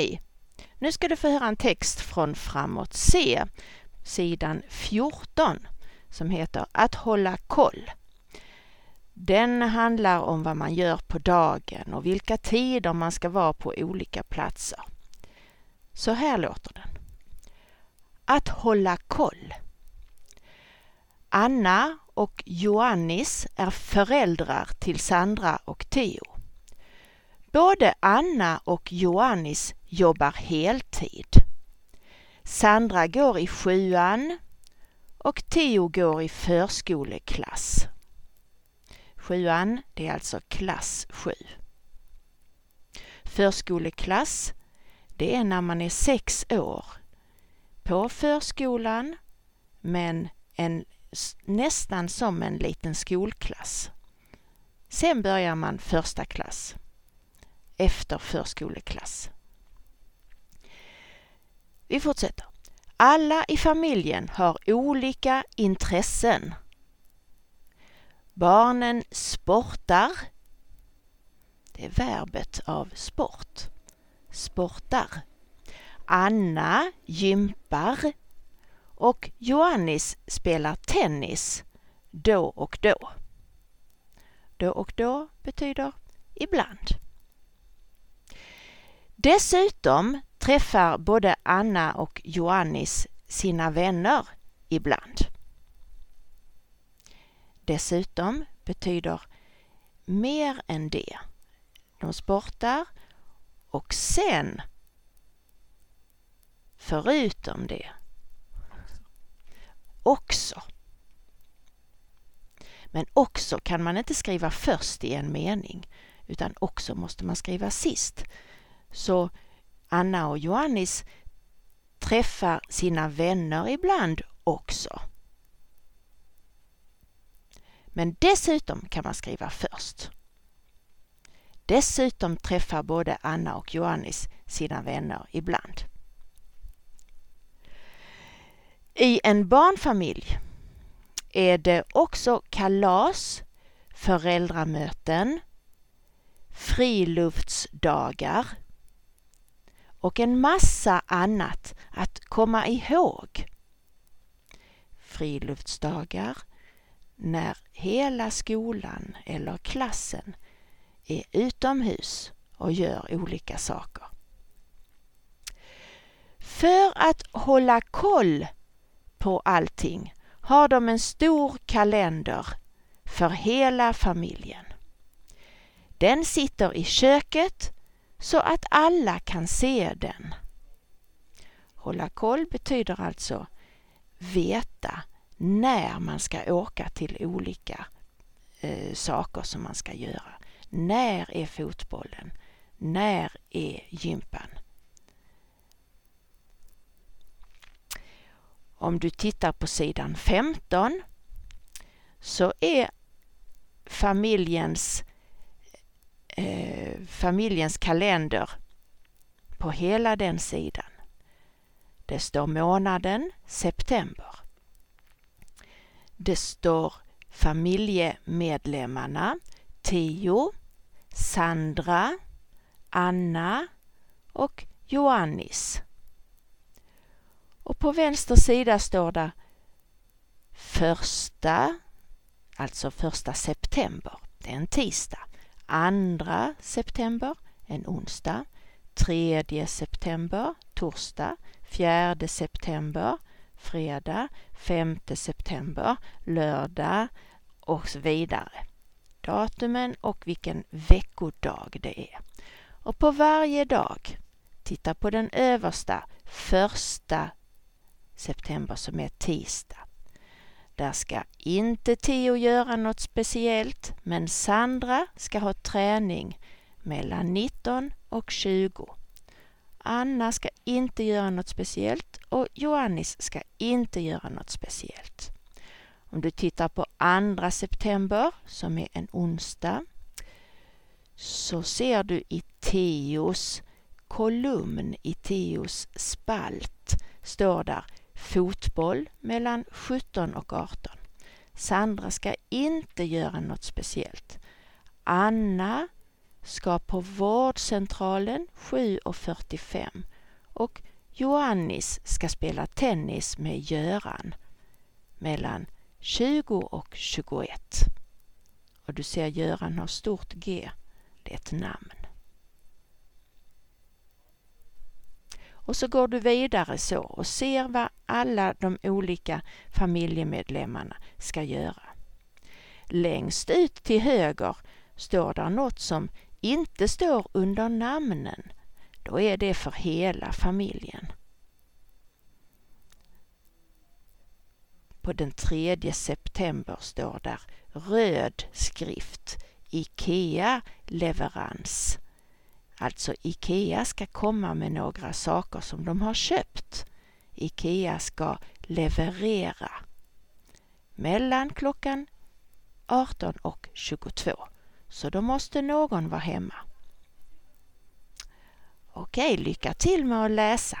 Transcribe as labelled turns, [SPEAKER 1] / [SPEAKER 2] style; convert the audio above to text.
[SPEAKER 1] Hej! Nu ska du få höra en text från Framåt C, sidan 14, som heter Att hålla koll. Den handlar om vad man gör på dagen och vilka tider man ska vara på olika platser. Så här låter den. Att hålla koll. Anna och Joannis är föräldrar till Sandra och Theo. Både Anna och Joannis jobbar heltid. Sandra går i sjuan och Theo går i förskoleklass. Sjuan, det är alltså klass sju. Förskoleklass, det är när man är sex år på förskolan men en, nästan som en liten skolklass. Sen börjar man första klass efter förskoleklass. Vi fortsätter. Alla i familjen har olika intressen. Barnen sportar. Det är verbet av sport. Sportar. Anna gympar och Joannis spelar tennis då och då. Då och då betyder ibland. Dessutom träffar både Anna och Joannis sina vänner ibland. Dessutom betyder mer än det. De sportar och sen, förutom det, också. Men också kan man inte skriva först i en mening utan också måste man skriva sist. Så Anna och Johannis träffar sina vänner ibland också. Men dessutom kan man skriva först. Dessutom träffar både Anna och Johannis sina vänner ibland. I en barnfamilj är det också kalas, föräldramöten, friluftsdagar och en massa annat att komma ihåg. Friluftsdagar när hela skolan eller klassen är utomhus och gör olika saker. För att hålla koll på allting har de en stor kalender för hela familjen. Den sitter i köket så att alla kan se den. Hålla koll betyder alltså veta när man ska åka till olika eh, saker som man ska göra. När är fotbollen? När är gympan? Om du tittar på sidan 15 så är familjens eh, familjens kalender på hela den sidan. Det står månaden september. Det står familjemedlemmarna Theo, Sandra, Anna och Joannis. Och på vänster sida står det första, alltså första september. Det är en tisdag. 2 september, en onsdag, 3 september, torsdag, 4 september, fredag, 5 september, lördag och så vidare. Datumen och vilken veckodag det är. Och på varje dag, titta på den översta, första september som är tisdag. Där ska inte Theo göra något speciellt, men Sandra ska ha träning mellan 19 och 20. Anna ska inte göra något speciellt och Joannis ska inte göra något speciellt. Om du tittar på 2 september, som är en onsdag, så ser du i Teos kolumn, i Teos spalt, står där fotboll mellan 17 och 18. Sandra ska inte göra något speciellt. Anna ska på vårdcentralen 7.45 och Joannis ska spela tennis med Göran mellan 20 och 21. Och du ser Göran har stort G. Det är ett namn. Och så går du vidare så och ser vad alla de olika familjemedlemmarna ska göra. Längst ut till höger står där något som inte står under namnen. Då är det för hela familjen. På den 3 september står där röd skrift IKEA leverans. Alltså IKEA ska komma med några saker som de har köpt. IKEA ska leverera mellan klockan 18 och 22. Så då måste någon vara hemma. Okej, lycka till med att läsa.